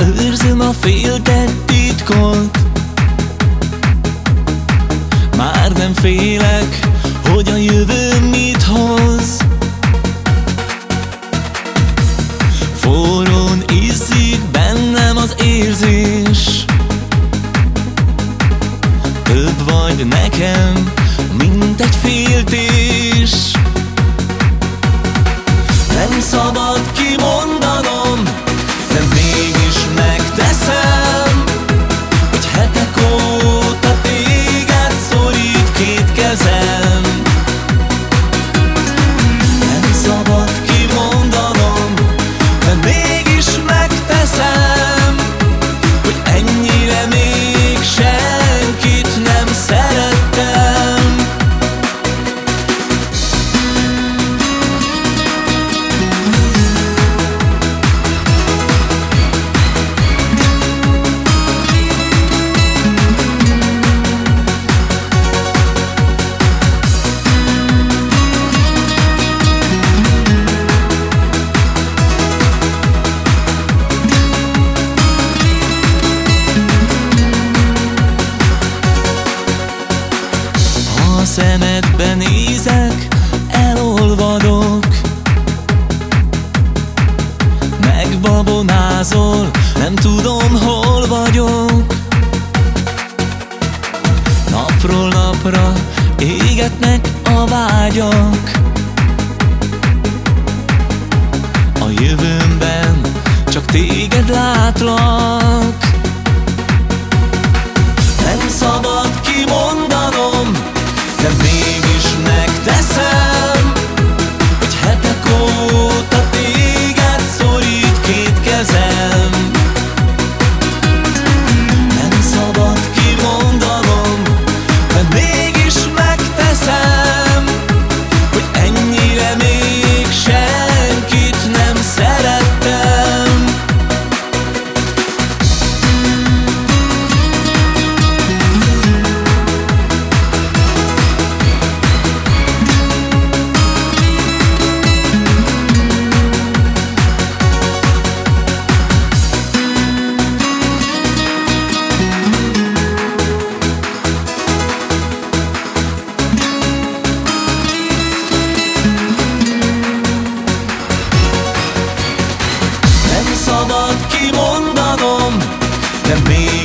Őrzöm a féltett titkot. Már nem félek, hogy a jövő mit hoz. Forrón iszik bennem az érzés. Több vagy nekem, mint egy féltés szemedbe nézek, elolvadok. Megbabonázol, nem tudom hol vagyok. Napról napra égetnek a vágyak. A jövőmben csak téged látlak. Nem szabad kimondani me